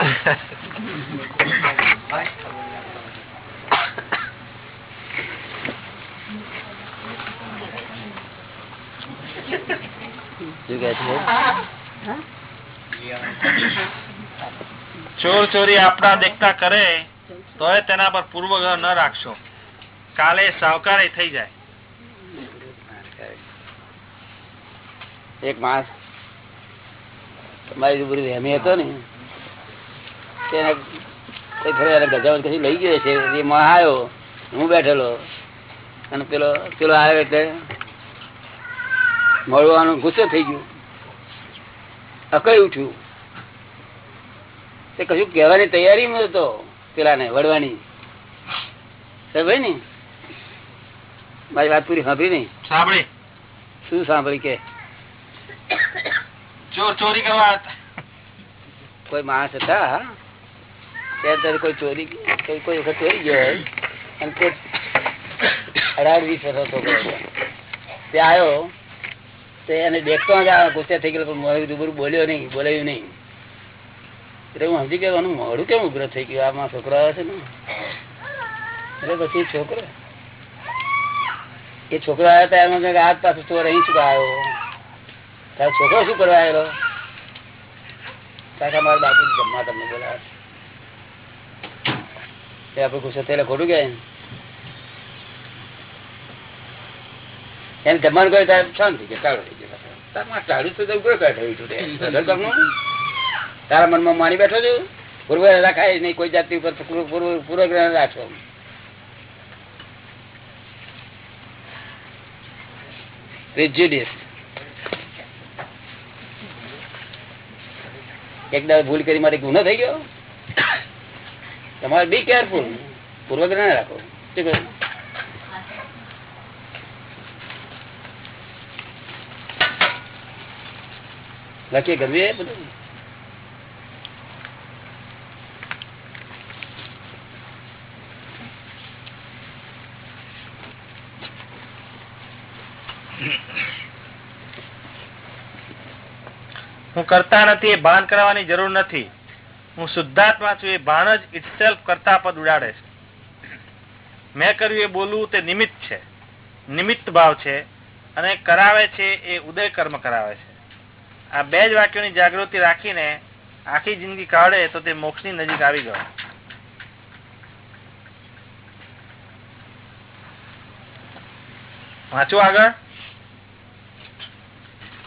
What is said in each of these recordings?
ચોર ચોરી આપણા દેખતા કરે તો તેના પર પૂર્વગ્રહ ન રાખશો. કાલે સાવકારે થઈ જાય. એક માસ તમારી વહેમી હતો ને તેને કોઈ ફરે એને ગજાવત કશી લઈ ગયો છે એ માં આવ્યો હું બેઠેલો. અને પેલો પેલો આવ્યો એટલે મળવાનું ગુસ્સો થઈ ગયું. અકળી ઉઠ્યું. તે કશું કહેવાની તૈયારીમાં હતો પેલાને વળવાની. ભાઈ ને? મારી વાત પૂરી સાંભળી નહીં? સાંભળી. શું સાંભળી કે? ચોર ચોરી કરવા કોઈ માણસ હતા ત્યારે કોઈ ચોરી કોઈ કોઈ વખત ચોરી ગયો હોય અને તે અઢાર વીસ વર્ષ તે આવ્યો, તે એને દેખતો ગુસ્સે થઈ ગયો મારું રૂબરૂ બોલ્યો નહીં, બોલાયું નહીં. એટલે હું સમજી ગયો એનું મોડું કેમ ઉગ્ર થઈ ગયું? આમાં છોકરો આવે છે ને. એટલે પછી છોકરો એ છોકરો આવ્યો ત્યારે એમાં હાથ પાસે ચોર અહીં શું આવ્યો? તારો છોકરો શું કરવા આવેલો? કાકા મારા બાપુ જમવા તમને બોલાવે તે ગુસ્સો થયેલા ખોટું કે એને જમવાનું કહ્યું ત્યારે શાંતિ થઈ ગયો. બેઠો છૂટે તારા મનમાં માની બેઠો છું? પૂર્વ રાખાય નહીં, કોઈ જાતિ ઉપર પૂર્વગ્રહ રાખશો પ્રિજ્યુડિસ એક દાડો ભૂલ કરી મારે ગુનો થઈ ગયો? તમારે બી કેરફુલ પૂર્વગ્રહ ના રાખો. શું કહ્યું? લખીએ ગમે બધું? હું કરતા નથી, એ ભાન કરવાની જરૂર નથી. હું શુદ્ધાત્મા છું એ ભાન જ ઇટસેલ્ફ કરતા પદ ઉડાડે છે. મેં કર્યું એ બોલવું તે નિમિત્ત છે. નિમિત્ત ભાવ છે અને કરાવે છે એ ઉદય કર્મ કરાવે છે. આ બે જ વાક્યોની જાગૃતિ રાખીને આખી જિંદગી કાઢે તો તે મોક્ષની નજીક આવી ગયો. વાંચું આગળ?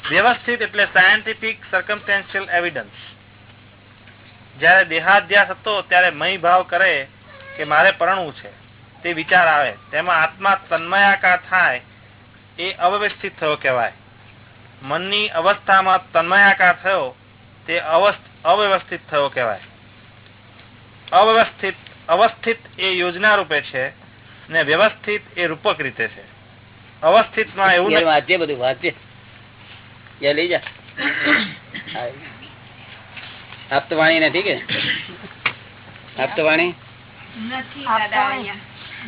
વ્યવસ્થિત એટલે સાયન્ટિફિક સર્કમસ્ટેન્શિયલ એવિડન્સ જયારે દેહાધ્યાસ હતો ત્યારે મય ભાવ કરે કે મારે પરણવું છે. તે વિચાર આવે. તેમાં આત્મા તન્મયાકાર થાય એ અવ્યવસ્થિત થયો કહેવાય. મનની અવસ્થામાં તન્મયાકાર થયો તે અવ્યવસ્થિત થયો કહેવાય. અવ્યવસ્થિત અવસ્થિત એ યોજના રૂપે છે ને વ્યવસ્થિત એ રૂપક રીતે છે. અવસ્થિતમાં એવું વાંચીએ બધું વાંચીએ. લઈ જા. આપતવાણી નથી કે? આપતવાણી નથી દાદા અહીંયા.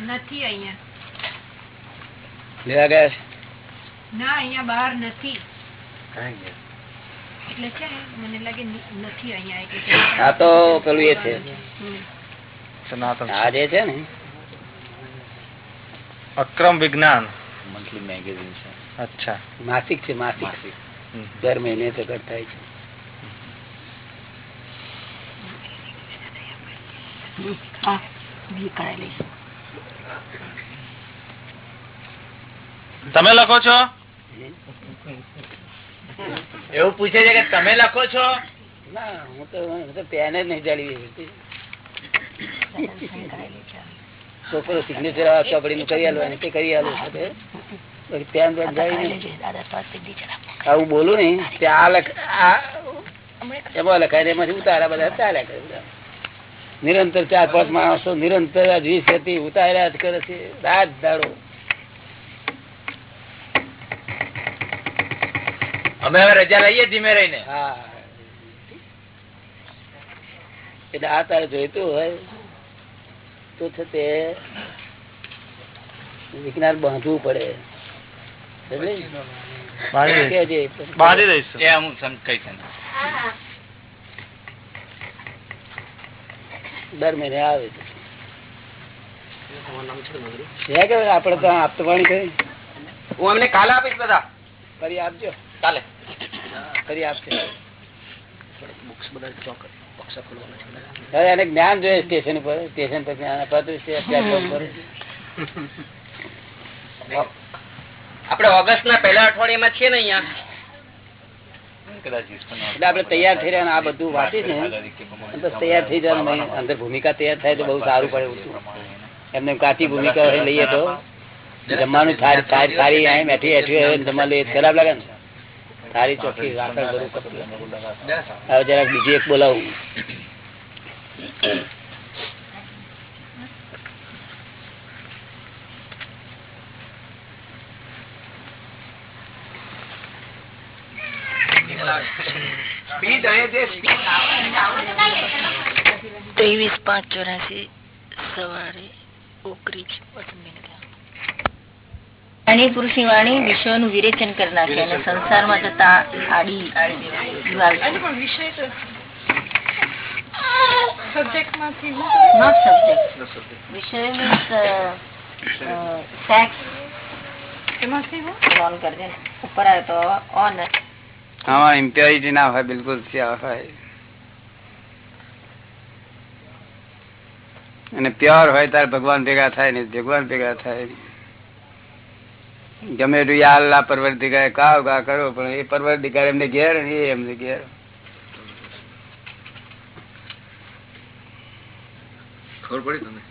નથી અહીંયા. લેવા ગયા છે? ના અહીંયા બહાર નથી. એટલે છે મને લાગે નથી અહીંયા આ તો પેલું એ છે. સનાતન આ જે છે ને? અક્રમ વિજ્ઞાન. મંથલી મેગેઝિન છે. અચ્છા. માસિક છે માસિક. દર મહિને પ્રગટ થાય છે. હા બી કરાવી લઈશ તમે લખો છો? એવું પૂછે છે કે તમે લખો છો? ના હું તો હું તો પેન જ નહીં ચાલી છોકરો સિગ્નેચર ચોપડી નું કરી આલો તે કરી આલો છે પેન પેન જાય નહીં હું બોલું ને તે આ લખ આ એમાં લખાય ને એમાંથી ઉતારા બધા ચાલ્યા કરે બધા. નિરંતર ચાર પાંચ માણસો નિરંતર આ વીસ હતી ઉતાર્યા જ કરે છે રાત દાડો. અમે હવે રજા લઈએ ધીમે રહીને. હા. એટલે આ તારે જોઈતું હોય તો છે તે વિજ્ઞાન બાંધવું પડે? બાંધી દઈશું. એ હું સમ કઈ છે દર મહિને આવે છે. આપડે તો આપતો પાણી કરી. હું અમને કાલે આપીશ બધા. ફરી આપજો. કાલે. ફરી આપજો એને જ્ઞાન જોઈએ સ્ટેશન પર. સ્ટેશન પર જ્ઞાન અપાતું છે પ્લેટફોર્મ ઓગસ્ટ ના પહેલા અઠવાડિયામાં છીએ ને અહીંયા? એટલે આપડે તૈયાર થઈ રહ્યા અને આ બધું વાંચીશ ને બસ તૈયાર થઈ જાય અંદર ભૂમિકા તૈયાર થાય તો બહુ સારું પડે એમને એમ કાચી ભૂમિકા લઈએ તો જમવાનું સારી મેઠી હોય ને જમવા લઈએ. ખરાબ લાગે ને? સારી ચોખ્ખી રાખણ હવે જરાક બીજી એક બોલાવું. ત્રેવીસ પાંચ ચોરાસી સવારે ઓગરીસ વાણી પુરુષની વાણી વિષયોનું વિરેચન કરી નાખે અને સંસારમાં જતા આડી. વિષય ને. ઉપર આવ્યો તો on. આમાં ઇમ્પ્યોરિટી ના હોય બિલકુલ હોય અને પ્યોર હોય ત્યારે ભગવાન ભેગા થાય ને ભગવાન ભેગા થાય ગમે એટલું યાલ્લા પરવર્તિકા કાવ કા કરો પણ એ પરવર્તિકાર એમને ઘેર ને એ એમને ઘેર ખબર પડી તમને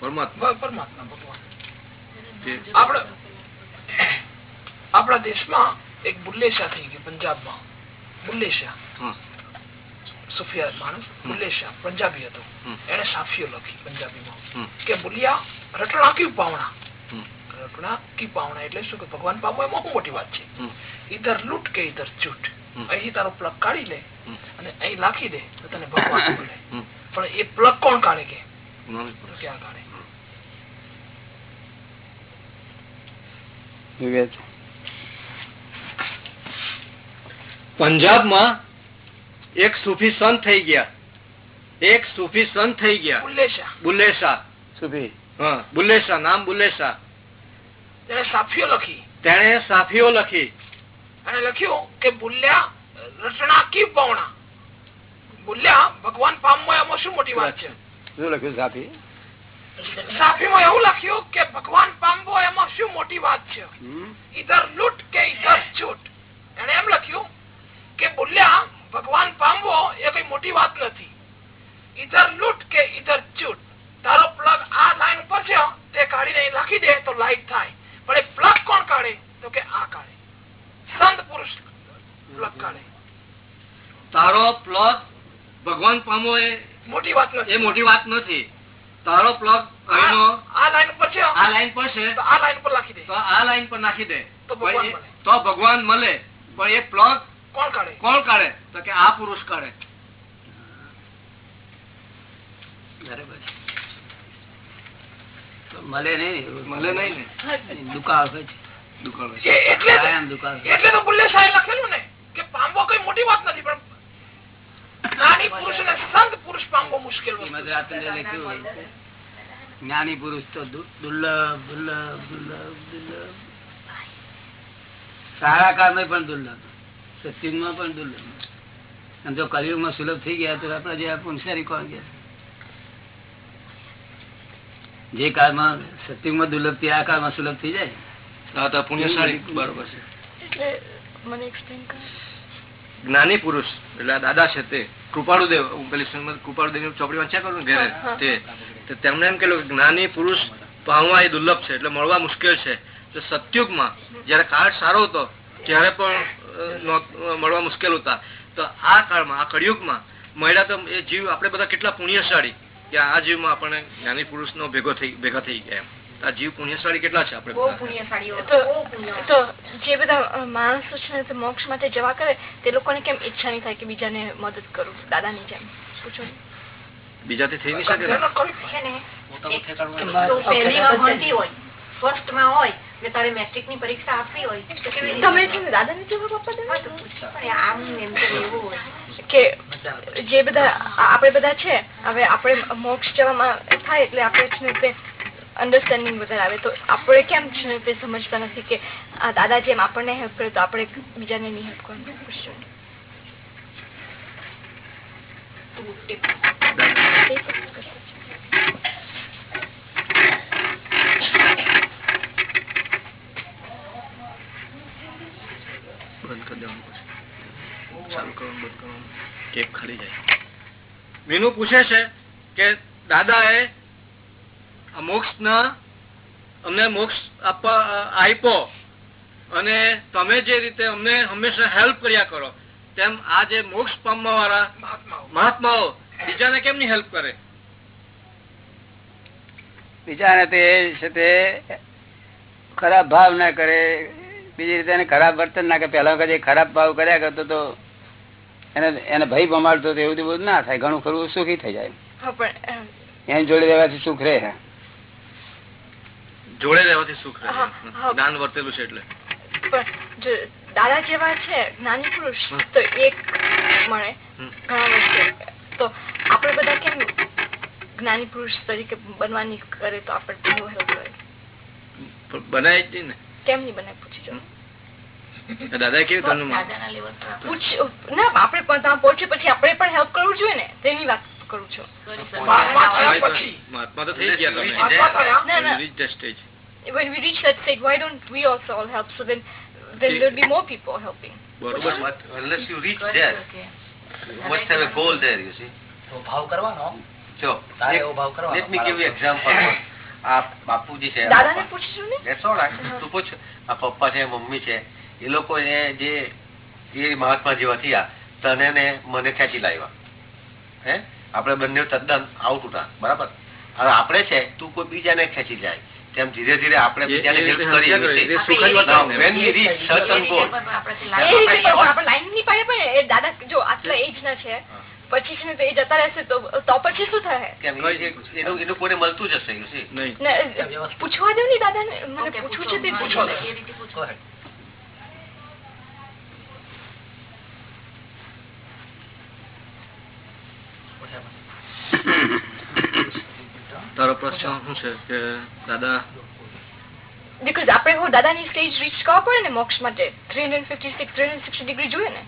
પરમાત્મા પરમાત્મા આપણા આપણા દેશમાં એક બુલ્લેશા થઈ ગયું પંજાબમાં. બુલ્લેશા સુફિયા માણસ બુલ્લેશા પંજાબી હતો. એને સાફીઓ લખી પંજાબીમાં. કે બુલિયા રટણા ક્યુ પાવણા? રટણા કી પાવણા? એટલે શું કે ભગવાન પામો એમાં શું મોટી વાત છે? હમ. ઈધર લૂટ કે ઈધર ચૂટ. અહીં તારો પ્લગ કાઢી લે અને અહીં લાખી દે તો તને ભગવાન બોલે પણ એ પ્લગ કોણ કાઢે કે? ક્યાં કાઢે? પંજાબમાં એક સુફી સંત થઈ ગયા. એક સુફી સંત થઈ ગયા. બુલ્લેશા બુલ્લેશા સુફી. હા બુલ્લેશા નામ બુલ્લેશા તેને સાફીઓ લખી. તેણે સાફીઓ લખી. અને લખ્યું કે બુલ્યા રચના કી પૌણા? બુલ્યા ભગવાન પામવો એમાં શું મોટી વાત છે? શું લખ્યું સાફી? સાફીમાં એવું લખ્યું કે ભગવાન પામવો એમાં શું મોટી વાત છે? ઈધર લૂંટ કે ઈધર છૂટ. એને એમ લખ્યું કે બોલ્યા ભગવાન પામવો એ કઈ મોટી વાત નથી. ઈધર લૂટ કે ઈધર ચૂટ. તારો પ્લગ આ લાઈન ઉપર છે તે કાઢીને લખી દે તો લાઈટ થાય. પણ એ પ્લગ કોણ કાઢે? તો કે આ કાઢે. સંત પુરુષ પ્લગ કાઢે. તારો પ્લગ ભગવાન પામો એ મોટી વાત એ મોટી વાત નથી. તારો પ્લગ અહીંનો આ લાઈન ઉપર છે. આ લાઈન પર છે. તો આ લાઈન પર નાખી દે. તો આ લાઈન પર નાખી દે. તો ભગવાન પણ મળે. તો ભગવાન મળે. પણ એ પ્લગ કોણ કાઢે? કોણ કાઢે? તો કે આ પુરુષ કાઢે. મળે નહીં મળે નહીં ને. દુકાળ હોય છે. દુકાળ એ- એટલે દુકાળ એટલે તો બુલ્લે સાહેબ લખેલું ને કે પામવો કઈ મોટી વાત નથી પણ જ્ઞાની પુરુષ હોય. તો દુર્લભ દુર્લભ દુર્લભ દુર્લભ. સારા કાળમાં પણ દુર્લભ. સત્યુગમાં પણ દુર્લભ અને જો કલયુગમાં સુલભ થઈ ગયા તો આપણા જે પુનસારી કોણ ગયા જે કાળમાં સત્યુગમાં દુર્લભથી આ કાળમાં સુલભ થઈ જાય? પુણ્યશાળી બરોબર છે. એટલે મને explain કરો. જ્ઞાની પુરુષ એટલે દાદા છે તે કૃપાળુદેવ પેલી કૃપાળુદેવની ચોપડી વાંચ્યા કરું ને તે તેમને તેમણે એમ કેલું જ્ઞાની પુરુષ પામવા એ દુર્લભ છે એટલે મળવા મુશ્કેલ છે. તો સત્યુગમાં જયારે કાળ સારો હતો ત્યારે પણ મળવા મુશ્કેલ હતા. તો આ કાળમાં આ કળિયુગમાં મળ્યા તો એ જીવ આપણે બધા કેટલા પુણ્યશાળી કે આ જીવમાં આપણને જ્ઞાની પુરુષ નો ભેગો થઈ ભેગા થઈ ગયા આ જીવ પુણ્યશાળી કેટલા છે આપણે તો જે બધા માણસો છે મોક્ષ માટે જવા કરે તે લોકોને કેમ ઈચ્છા નહીં થાય કે બીજાને મદદ કરું? દાદાની જેમ. પૂછો ને. બીજાથી થઈ નહીં શકે ને? ધ્યાન ફર્સ્ટ હોય ફર્સ્ટમાં હોય કે તારે મેટ્રિકની પરીક્ષા આપવી હોય તો કેવી રીતે તમે દાદા ને જવાબ આપવા દો ને. હા, તો પૂછો. પણ આમ એમ તો એવું હોય. કે જે બધા આપણે બધા છે હવે આપણે મોક્ષ જવામાં થાય એટલે આપણે છે ને તે અન્ડરસ્ટેન્ડિંગ વધારે આવે. તો આપણે કેમ છે ને તે સમજતા નથી કે આ દાદા જેમ આપણને હેલ્પ કરે તો આપણે બીજાને નહીં હેલ્પ કરવાનું પૂછજો. એ તો કરશે જ. બંધ કરી દેવાનું પછી ચાલુ કરવાનું બંધ કરવાનું ખાલી જાય. મીનુ પૂછે છે કે એ આ મોક્ષના અમને મોક્ષ આપવા આપ્યો અને તમે જે રીતે અમને હંમેશા હેલ્પ કર્યા કરો તેમ આ જે મોક્ષ પામવા વાળા મહાત્માઓ બીજાને બીજાને કેમની હેલ્પ કરે? બીજાને તે છે તે ખરાબ ભાવ ના કરે. બીજી રીતે ખરાબ વર્તન ના કરે. પેલા વખત ખરાબ ભાવ કર્યા કરતો તો એને એને ભય ભમાડતો તો એવું બધું ના થાય ઘણું ખરું સુખી થઈ જાય. હા પણ અમ, એની જોડે રહેવાથી સુખ રહે. જોડે રહેવાથી સુખ રહે. હા, હા. જ્ઞાન વર્તેલું છે એટલે. દાદા જેવા છે જ્ઞાની પુરુષ તો એક મળે ઘણા વર્ષે. તો આપણે બધા કેમ જ્ઞાની પુરુષ તરીકે બનવાની કરે તો આપણે બનાય જ ને. કેમ નહીં બનાય? પૂછી જો દાદા કેવું તમને ના આપણે પણ ત્યાં પહોંચે પછી આપણે પણ હેલ્પ કરવું જોઈએ ને તેની વાત કરું છું મહાત્મા તો થઈ ગયા when we reach that stage why don't we also all help so then then there'll be more people helping But unless you reach there, you must have a goal there, you see. ભાવ કરવાનો So, તારે let- me give you example. આ બાપુજી છે દાદાને પૂછજો ને That's all right. તું પૂછ આ પપ્પા છે મમ્મી છે એ લોકો એ જે એ મહાત્મા જેવા થયા તને ને મને ખેંચી લાવ્યા. હે? આપણે બંને તદ્દન આઉટ ઉઠા બરાબર? હવે આપણે છે તું કોઈ બીજાને ખેંચી જાય. તેમ ધીરે ધીરે આપણે બીજાને હેલ્પ કરીએ. certain goal, એ રીતે પણ આપણે લાઈનની પાડે પણ એ દાદા જો આટલા એજ ના છે પછી છે તો એ જતા રહેશે તો તો પછી શું થાય એનું એનું કોઈને મળતું જ હશે પૂછવા દો ને દાદા મને પૂછવું છે તે પૂછો. એ રીતે પૂછો. તારો પ્રશ્ન શું છે કે દાદા? બીકોઝ આપણે હું દાદાની સ્ટેજ રીચ કરવા પડે ને મોક્ષ માટે three hundred fifty six three hundred sixty degree જોઈએ ને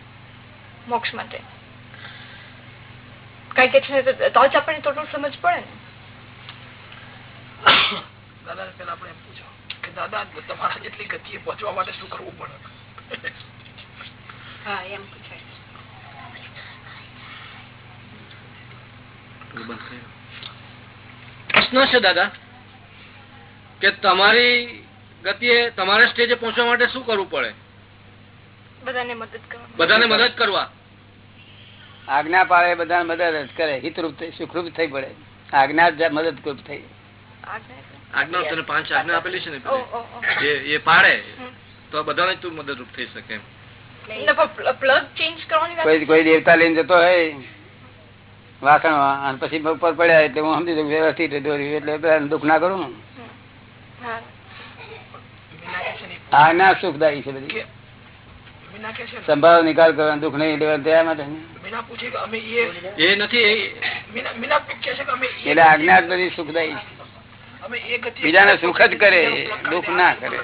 મોક્ષ માટે. કઈ કે છે તો જ આપણને ટોટલ સમજ પડે ને. દાદા પેલા આપણે એમ પૂછો કે દાદા તમારા જેટલી ગતિએ પહોંચવા માટે શું કરવું પડે? હા એમ પૂછાય બંધ કરી દો. પ્રશ્ન છે દાદા કે તમારી ગતિએ તમારા સ્ટેજે પહોંચવા માટે શું કરવું પડે? બધાને મદદ કરવા. બધાને મદદ કરવા. આજ્ઞા પાળે બધા મદદ જ કરે હિતરૂપ થઈ સુખરૂપ થઈ પડે. આજ્ઞા જ મદદરૂપ થઈ. આજ્ઞા તને પાંચ આજ્ઞા આપેલી છે ને ઓ પેલી. ઓ ઓ. એ પાડે તો બધાને તું મદદરૂપ થઈ શકે એમ. પ્લગ ચેન્જ કરવાની વાત કોઈ કોઈ દેવતા લઈને જતો હોય વાસણમાં અને પછી ઉપર પડ્યા એટલે હું સમજી વ્યવસ્થિત દોર્યું એટલે દુઃખ ના કરું હા. ના કે છે ને સુખદાયી છે બધી સંભાવ નિકાલ કરવાનો દુઃખ નહીં લેવા દયા માટે એ એ નથી એ- મીના મીના કે છે કે અમે એ એટલે આજ્ઞા બધી સુખદાયી બીજાને સુખ જ કરે, દુઃખ ના કરે.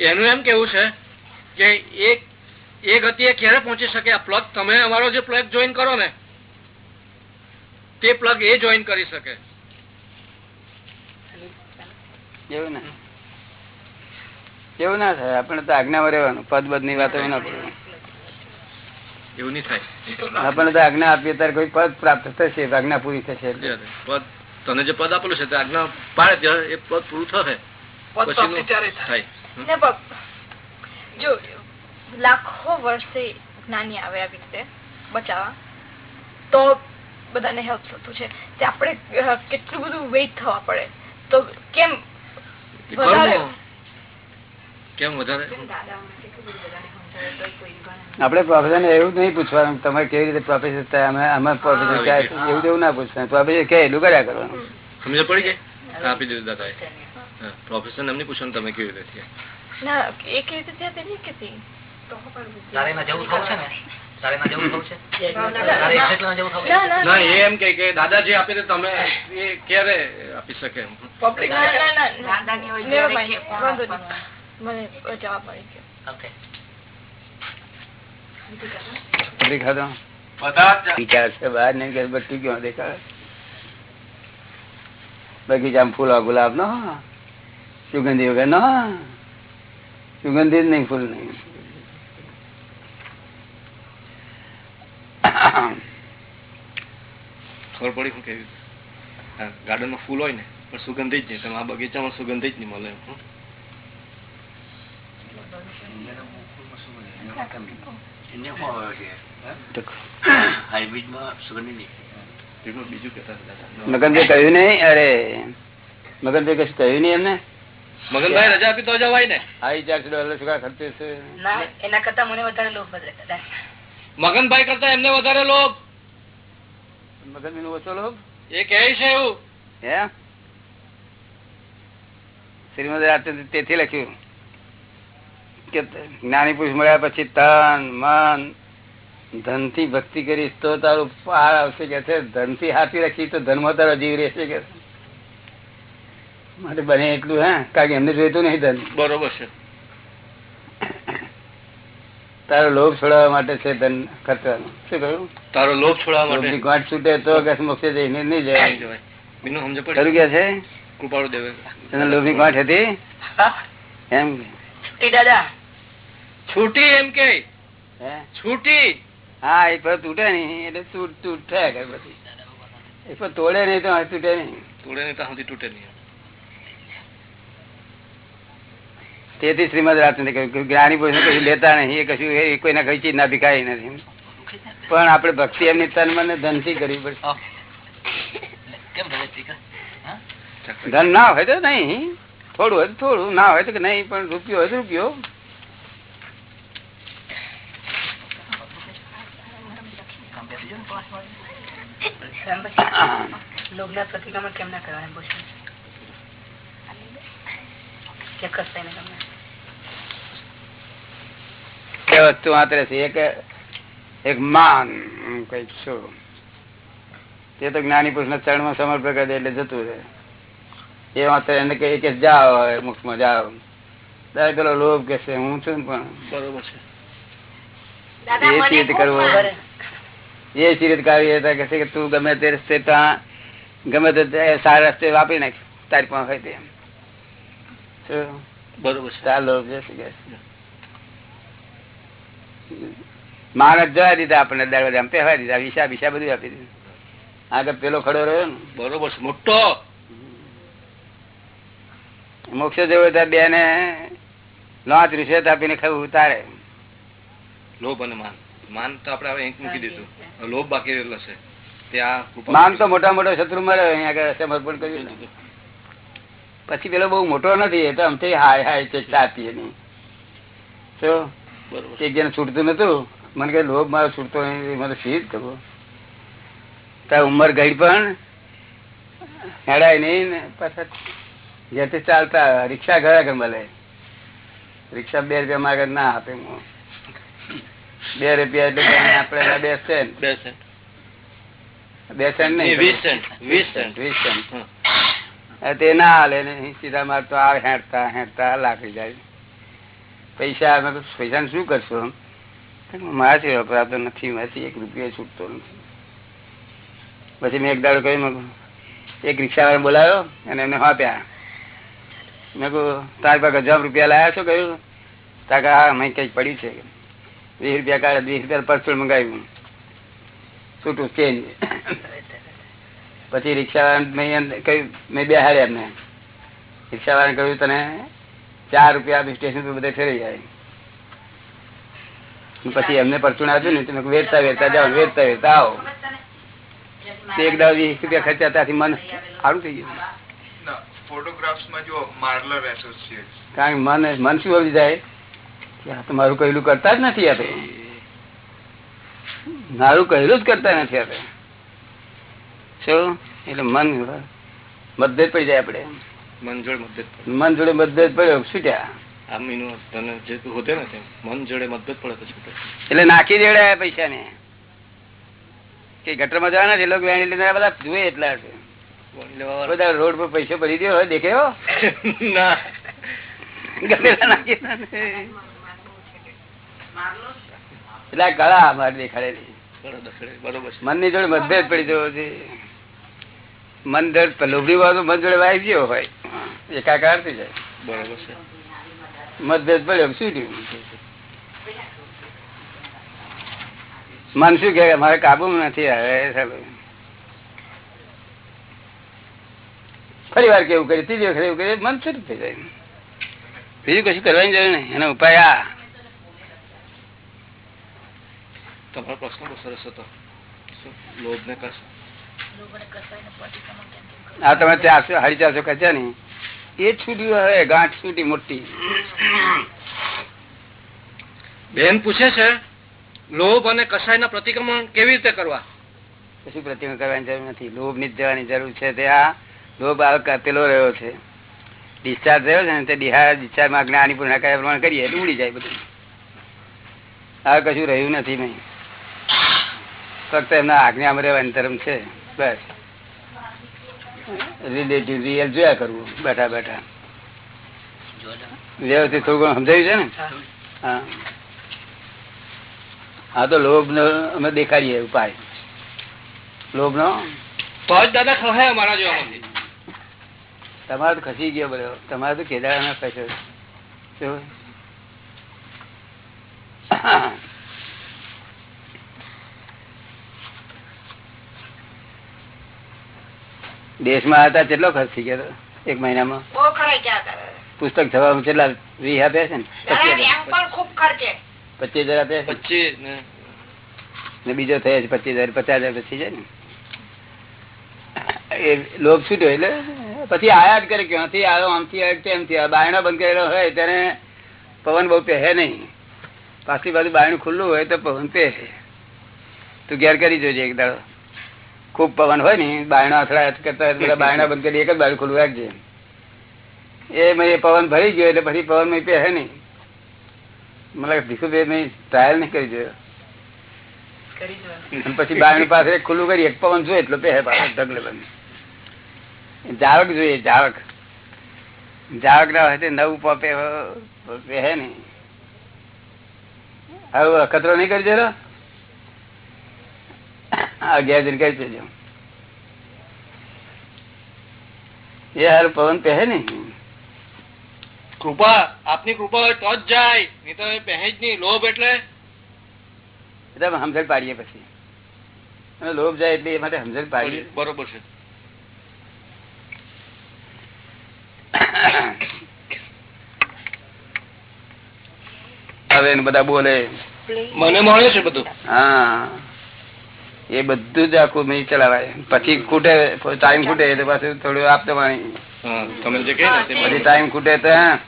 એનું એમ કેવું છે કે એક એ ગતિએ ક્યારે પહોંચી શકે આ પ્લગ તમે અમારો જે પ્લગ જોઈન કરો ને તે પ્લગ એ જોઈન કરી શકે. એવું ના? એવું ના થાય આપણે તો આજ્ઞામાં રહેવાનું પદ બદની વાતો ના એવું નહીં થાય. આપણને તો આજ્ઞા આપીએ ત્યારે કોઈ પદ પ્રાપ્ત થશે આજ્ઞા પૂરી થશે પદ તને જે પદ આપેલું છે તે આજ્ઞા પાડે ત્યારે એ પદ પૂરું થશે. થાય. જો લાખો વર્ષે જ્ઞાની આવે આવી રીતે બચાવવા. તો બધાને હેલ્પ થતું છે. તે આપણે કેટલું બધું વેઇટ થવા પડે. તો કેમ વધારે કેમ વધારે? આપણે પ્રોફેસર એવું નહીં પૂછવાનું તમે કેવી રીતે પ્રોફેસર થયા? અમે અમે પ્રોફેસર એવું એવું ના પૂછવાનું. પ્રોફેસર કે એટલું કર્યા કરવાનું. સમજ પડી ગઈ? આપી દીધું દાદા પ્રોફેસર એમને પૂછવાનું તમે કેવી રીતે થયા? ના એ કેવી રીતે થયા તે? નહીં કહેતી. તારે જવું છે ને? તારે એમાં જવું થવું છે? તારે ના, એકસઠમાં જવું થવું છે? ના, ના, ના એ એમ કે કે દાદા જે આપે તે તમે એ ક્યારે આપી શકે બગીચામાં ફૂલ ગુલાબ નો સુગંધી વગર નો સુગંધી જ નહીં ફૂલ નહીં. ખબર પડી હું કેવી ગાર્ડનમાં ફૂલ હોય ને પણ સુગંધિત જ નહીં તમે આ બગીચામાં સુગંધિત નહીં મળે. મગનભાઈ કહ્યું નહીં? અરે. મગનભાઈ કશું કહ્યું નહીં એમને? મગનભાઈ રજા આપી તો જવાય ને. આવી ચારસો ડોલર શું ખર્ચે છે. ના એના કરતા મને વધારે લોભ. મગનભાઈ કરતા એમને વધારે લોભ. મગનભાઈ નો ઓછો લોભ? એ કહે છે એવું. હે? શ્રીમદ તેથી લખ્યું કે જ્ઞાની પુરુષ મળ્યા પછી તન મન ધનથી ભક્તિ કરીશ તો તારું પાર આવશે કે છે. ધનથી હાથી રાખી તો ધનમાં તારો જીવ રહેશે કે. માટે બને એટલું હે? કારણ કે એમને જોઈતું નહીં ધન. બરોબર છે. તારો લોભ છોડાવવા માટે છે ધન ખર્ચવાનું શું કહ્યું? તારો લોભ છોડાવવા માટે? ગાંઠ છૂટે તો કે મોક્ષે જઈને નહીં જવાય. બીનું સમજ ખરું પડી કે છે? કૃપાળુ દેવે. તને લોભની ગાંઠ હતી? એમ છૂટી દાદા. છૂટી એમ કે. છૂટી. હા એ પર તૂટે નહીં. એટલે તૂટ તૂટ થાય કરે બધી એ પર તોડે નહીં તો તૂટે નહીં. તોડે નહીં તો સુધી તૂટે નહીં. તેથી શ્રીમદ રાજચંદ્ર કહ્યું કે જ્ઞાની પુરુષ કશું લેતા નહીં એ કશું એ કોઈના કઈ ચીજ ના ભીખાય નથી પણ આપણે ભક્તિ એમની તન મને ધનથી કરવી પડશે? ધન ના હોય તો નહીં. થોડું હોય તો થોડું ના હોય તો કે નહીં પણ રૂપિયો હોય તો રૂપિયો. પછી પ્રતિક્રમણ કેમ ના કરવા એમ પૂછ્યું? ચેક ગમે બે વસ્તુ માત્ર છે. એક એક માન કંઈક શું. તે તો જ્ઞાની પુરુષ ના ચરણમાં સમર્પણ કરી દે એટલે જતું રહે. એ માત્ર એને કહે કે જાઓ હવે મુખમાં જાઓ. ત્યારે પેલો લોભ કે છે હું છું પણ. બરોબર છે. એ ચીત કરવો. એ ચીત કાઢી હતા કે છે કે તું ગમે તે રસ્તે ત્યાં ગમે તે સારા રસ્તે વાપરી નાખ. તારી પાસે હોય તેમ? બરોબર છે. ચાલ લોભ કે છે? માણસ જવા દીધા આપણને દરવાજા પહેવા દીધા વિશા વિશા બધું આપી દીધું. આગળ પેલો ખડો રહ્યો ને. બરોબર મોટો. મોક્ષ જેવો બે ને લોચ રિશ્વત આપીને ખાવું ઉતારે. લોભ અને માન. માન તો આપડે હવે અહીં મૂકી દીધું. લોભ બાકી રહેલો છે. ત્યાં માન તો મોટા મોટા શત્રુ મરે અહીંયા આગળ સમર્પણ કર્યું ને. પછી પેલો બહુ મોટો નથી એ તો આમથી હાય હાય ચેષ્ટા આપીએ નહીં શું છે. એક જણ છૂટતું નતું મને કે લોભ મારો છૂટતો મને જ કરવો તાર ઉંમર ગઈ પણ હેડાય નહીં ને પાછા જેથી ચાલતા રિક્ષા ગયા કે મળે રિક્ષા બે રૂપિયા માગે ના આપે હું બે રૂપિયા આપણે બે સેન્ટ. બે સેન્ટ. બે સેન્ટ નહીં વીસ સેન્ટ. વીસ સેન્ટ. વીસ સેન્ટ. તે ના હાલે ને સીધા મારતો આ હેંટતા હેંડતા લાકડી જાય. પૈસા પૈસા શું કરશો મારાથી વપરાતો નથી, મારાથી એક રૂપિયો છૂટતો નથી. પછી મેં એક દાડો કહ્યું, મેં એક રિક્ષાવાળા બોલાવ્યો અને એમને આપ્યા મેં કહું તારી પાસે હજાર રૂપિયા લાયા છો? કહ્યું. તા કે હા અમે કંઈક પડી છે. વીસ રૂપિયા કાઢે, વીસ રૂપિયા પરચુળ મંગાવ્યું. છૂટું ચેન્જ પછી રિક્ષાવાળા કહ્યું, મેં બેહાડ્યા એમને. રિક્ષાવાળાને કહ્યું, તને ચાર રૂપિયા આપી સ્ટેશન પર બધે ફેરી જાય. પછી એમને પરચુણ આપ્યું ને તમે વેચતા વેચતા જાઓ વેચતા વેચતા આવો. એક દાવ વીસ રૂપિયા ખર્ચા ત્યાંથી મન સારું થઈ ગયું. ફોટોગ્રાફ્સ જો માર્લર એસોસિએટ કારણ મન મન શું સમજી જાય? કે આ તો કહેલું કરતા જ નથી આપણે મારું કહેલું જ કરતા નથી આપણે શું? એટલે મન મતભેદ પડી જાય આપણે. મન જોડે મતભેદ મન જોડે મતભેદ પડ્યો છૂટ્યા. મીનું મન એટલે નાખી દેવડાયા પૈસા ને કે ગટરમાં જવાના છે લોકો વેણી લીધા બધા જુએ એટલા. બધા રોડ પર પૈસા ભરી દો હોય દેખ્યો ના. નાખી એટલે અમારે દેખાડેલી જોડે મતભેદ પડી જવો છે. મન દર્દ લોભડી વાળું મન જોડે વાઈ ગયો હોય. એકાકાર થઈ જાય. બરોબર છે. મતભેદ પડ્યો શું થયું? મન શું કે મારે કાબુ નથી હવે ફરી વાર કેવું કર્યું ત્રીજી વખત એવું કરીએ મન શું થઈ જાય. બીજું કશું કરવાની જરૂર નહીં. એનો ઉપાય આ. તમારો પ્રશ્ન બહુ સરસ હતો. લોભ ને કશ આ તમે ચારસો સાડી ચારસો ખર્ચા ને? એ છૂટ્યું હવે ગાંઠ છૂટી મોટી. બેન પૂછે છે લોભ અને કસાયના પ્રતિક્રમણ કેવી રીતે કરવા? કશું પ્રતિમા કરવાની જરૂર નથી. લોભની જવાની જરૂર છે. તે આ લોભ આ પેલો રહ્યો છે. ડિસ્ચાર્જ રહ્યો છે ને તે ડિસ્ચાર્જમાં જ્ઞાની પૂર્ણ કયા પ્રમાણે કરીએ એટલે ઉડી જાય બધું. આ કશું રહ્યું નથી નહીં. ફક્ત એમના આજ્ઞામાં રહેવાની ધર્મ છે. બસ. રિલેટિવ રિયલ જોયા કરવું બેઠા બેઠા. વ્યવસ્થિત થોડું સમજાયું છે ને? હા. હા તો લોભ નો અમે દેખાડીએ ઉપાય. લોભ નો દાદા અમારા તમારે તો ખસી ગયો બધો. તમારે તો કેદારા ના પૈસો દેશમાં હતા કેટલો ખર્ચ થઈ ગયો એક મહિનામાં? પુસ્તક થવામાં કેટલા વી આપ્યા છે ને? પચીસ એમ પણ ખૂબ ખર્ચે પચીસ હજાર આપ્યા પચીસ ને. ને બીજો થયો છે પચીસ હજાર પચાસ હજાર પછી જાય ને? એ લોભ છૂટ્યો એટલે પછી આયા જ કરે ક્યાંથી આવ્યો આમથી આવ્યો તેમથી આવ્યો બાયણો બંધ કરેલો હોય ત્યારે પવન બહુ પહે નહીં. પાછલી બાજુ બાયણું ખુલ્લું હોય તો પવન પહે તું ઘેર કરી જોજે એક દાડો. ખૂબ પવન હોય ને બાયણા અથડાયા કરતા બધા બાયણા બંધ કરી એક જ બાજુ ખુલ્લું રાખજે. એ મેં પવન ભરી ગયો એટલે પછી પવન મેં પહેરે નહીં. મને ભીખુભાઈ મેં ટ્રાયલ નહીં કરી જોયો. કરી પછી બાયણી પાસે ખુલ્લું કરી એક પવન જોઈએ એટલો પહેરે પાછો ઢગલે બંધ જાવક જોઈએ જાવક. જાવક ના હોય તો નવું પપે પહેરે ને હવે અખતરો નહીં કરી દેલો હા ઘેર જઈને દેજો એ હારું પવન પહે ને કૃપા આપની કૃપા હોય તો જ જાય નહીં તો એ જ નહીં લોભ એટલે? એટલે સમજણ પાડીએ પછી. અને લોભ જાય એટલે એ માટે સમજણ પાડીએ. બરોબર છે. હવે બધા બોલે મને મળે છે બધું? હા. એ બધું જ આખું મેં ચલાવાય પછી ખૂટે ટાઈમ ખૂટે એટલે પાછું થોડું આપતો પાણી. પછી ટાઈમ ખૂટે તો હા.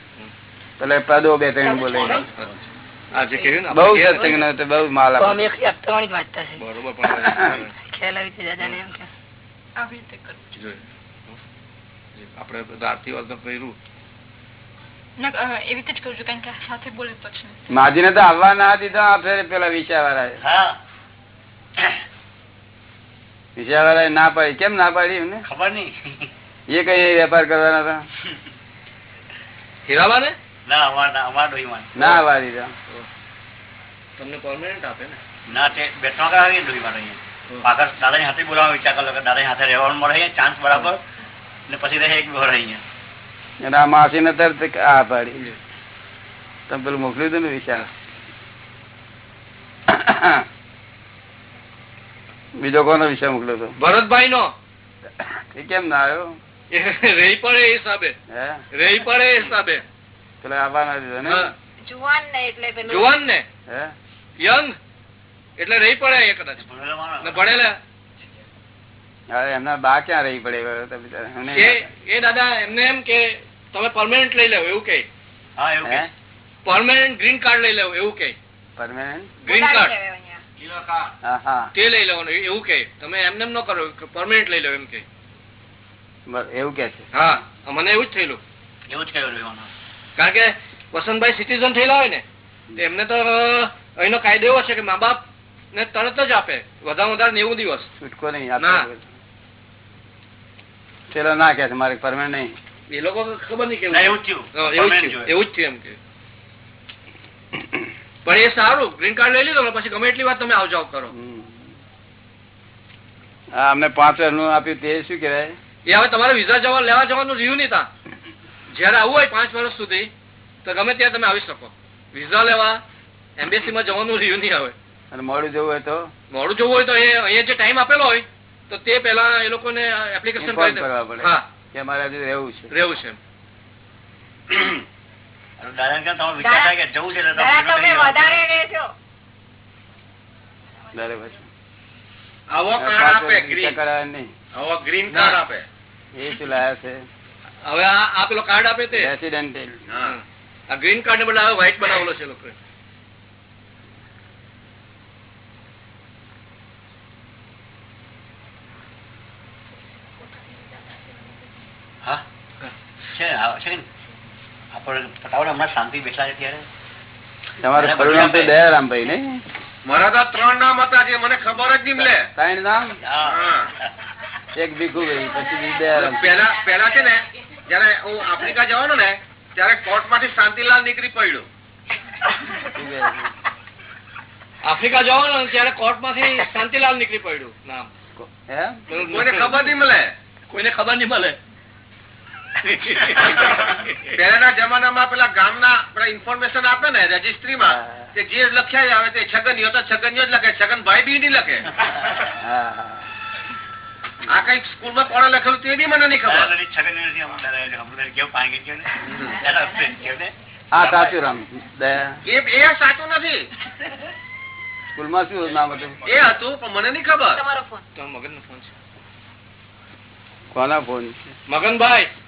એટલે પદો બે ત્રણ બોલે. આ જે ને બહુ આપણે કહે ને, સત્સંગ નો તો બહુ માલ તો આપે. અમે એકલી આપતાવાની જ વાંચતા છે. બરોબર પણ ખ્યાલ આવી છે દાદાને એમ કે. આવી રીતે કરવું. જોઈએ. આપણે બધા આરતી વાળું કર્યું. ના, અ, એવી રીતે જ કરું છું કારણ કે સાથે બોલે તો જ ને. માજીને તો આવવા ના દીધા પેલા વિચાર પેલા વિષયવાળાએ ના પાડી. કેમ ના પાડી એમને? ખબર નઈ એ કઈ વેપાર કરવાના હતા? હીરાબા ને? ના ના તમને પરમાનન્ટ આપે ને? ના તે બે ત્રણ કરાવીએ ડોહીમાં અહીંયા પાછળ દાદાની હાથે બોલાવવાનો વિચાર કરો કે દાદાની હાથે રહેવાનું મળે ચાન્સ બરાબર. ને પછી રહે એક ઘર અહીંયા. અને આ માસી ને તરત આ પાડી તમે પેલું મોકલ્યું હતું ને વિચાર? બીજો કોનો વિષય મોકલ્યો હતો ભરતભાઈ નો એ કેમ ના આવ્યો? રહી પડે એ હિસાબે. રહી પડે એ હિસાબે. પેલા આવવાના દીધો ને? જુવાન ને એટલે જુવાન ને યંગ. એટલે રહી પડે એ કદાચ. ભણેલા એમના બા ક્યાં રહી પડે એ એ દાદા એમને એમ કે તમે પરમાનન્ટ લઈ લેવો એવું કે. હા પરમાનન્ટ ગ્રીન કાર્ડ લઈ લેવો એવું કે. પરમાનન્ટ ગ્રીન કાર્ડ તે લઈ લેવાનું એવું કે તમે એમને ન કરો પરમાનન્ટ લઈ લેવો એમ કે. એવું કે છે. હા મને એવું જ થયેલું. એવું જ કહ્યું કારણ કે વસંતભાઈ સિટીઝન થયેલા હોય ને તો એમને તો અહીંનો કાયદો એવો છે કે મા બાપ ને તરત જ આપે. વધારે વધારે નેવું દિવસ. છૂટકો નહીં ના. ના કે મારે પરમેન્ટ નહીં. એ લોકો ખબર નહીં કેવું એવું જ થયું. એવું જ થયું એમ કે. પણ એ સારું. ગ્રીન કાર્ડ લઈ લીધો પછી ગમે એટલી વાત તમે આવ કરો. અમને પાંચનું આપ્યું તે શું કેવાય એ હવે તમારે વિઝા જવા લેવા જવાનું રહ્યું નહીં તા જયારે આવવું હોય પાંચ વર્ષ સુધી તો ગમે ત્યાં તમે આવી શકો. વિઝા લેવા એમ્બેસી માં જવાનું રહ્યું નહીં હવે. અને મોડું જવું હોય તો? મોડું જવું હોય તો એ અહીંયા જે ટાઈમ આપેલો હોય તો તે પેલા એ લોકોને એપ્લિકેશન કરી કરવા દે પડે. હા. કે મારે રહેવું છે. રહેવું છે. હવે આ પેલો કાર્ડ આપે તે? રેસિડેન્ટલ આ ગ્રીન કાર્ડ ને બદલે હવે વ્હાઈટ બનાવેલો છે લોકોએ. હા? છે છે ને? આપણે ફટાફટ હમણાં શાંતિ બેઠા છે ત્યારે? તમારું ખરું નામ તો દયારામભાઈ ને મારા તો ત્રણ નામ હતા જે મને ખબર જ નહીં ત્રણ નામ? હા. એક ભીખુભાઈ પછી દયારામ. પેલા પેલા છે ને જયારે હું આફ્રિકા જવાનો ને ત્યારે કોર્ટમાંથી શાંતિલાલ નીકળી પડ્યો. આફ્રિકા જવાનું ને ત્યારે કોર્ટમાંથી શાંતિલાલ નીકળી પડ્યું નામ. કોઈને ખબર નહીં મળે. કોઈને ખબર નહીં મળે. પહેલાના જમાનામાં પેલા ગામના પેલા ઇન્ફોર્મેશન આપે ને રજિસ્ટ્રીમાં. તે જે લખ્યા આવે તે છગનીયો તો છગનીયો જ લખે છગનભાઈ બી નહીં લખે. આ કંઈક સ્કૂલમાં કોણે લખેલું તે બી મને નહીં ખબર. હા સાચું રામ. એ એ સાચું નથી. સ્કૂલમાં શું નામ હતું? એ હતું પણ મને નહીં ખબર. તમારો ફોન. તો મગનનો ફોન છે. કોના ફોન? છે મગનભાઈ!